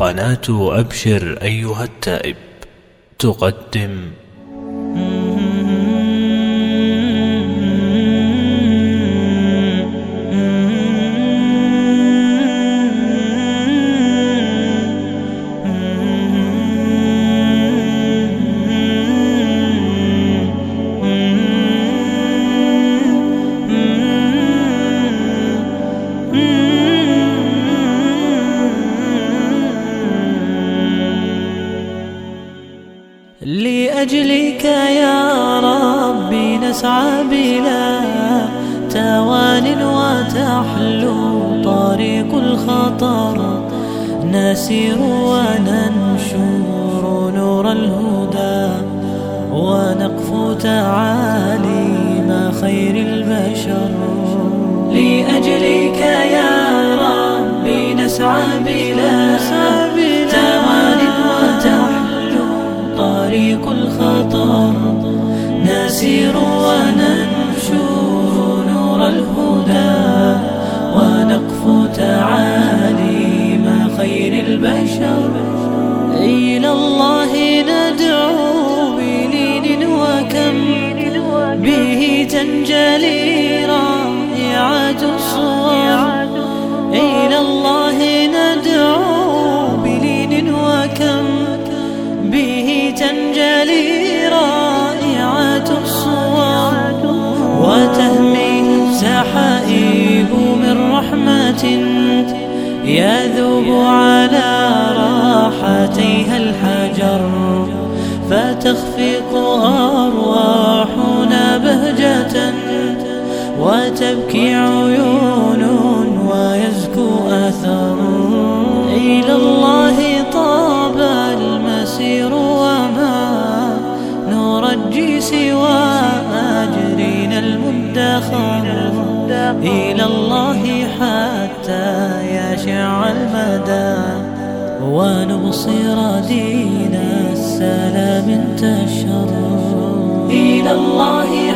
قناة أبشر أيها التائب. تقدم لأجلك يا ربي نسعى بلا توان وتحلو طريق الخطر. نسير وننشر نور الهدى ونقفو تعاليم خير البشر. لأجلك يا ربي نسعى بلا خير البشر. إلى الله ندعو بلين وكم. به تنجلي رائعة الصور. إلى الله ندعو بلين وكم. به تنجلي رائعة الصور. وتهمي سحائب من رحمة. يذوب على راحتيها الحجر فتخفق أرواحنا بهجة وتبكي عيون ويزكو أثر. الله حتى يشع المدى ونبصر دين السلام انتشر. إلى الله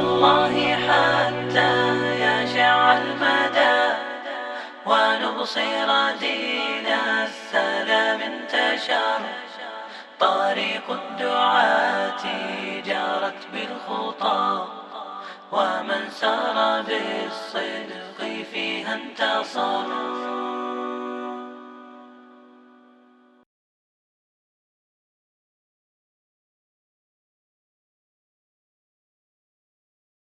الله حتى يشع المدى ونبصر دين السلام انتشر. طريق الدعاة جارت بالخطى ومن سار بالصدق فيها انتصر.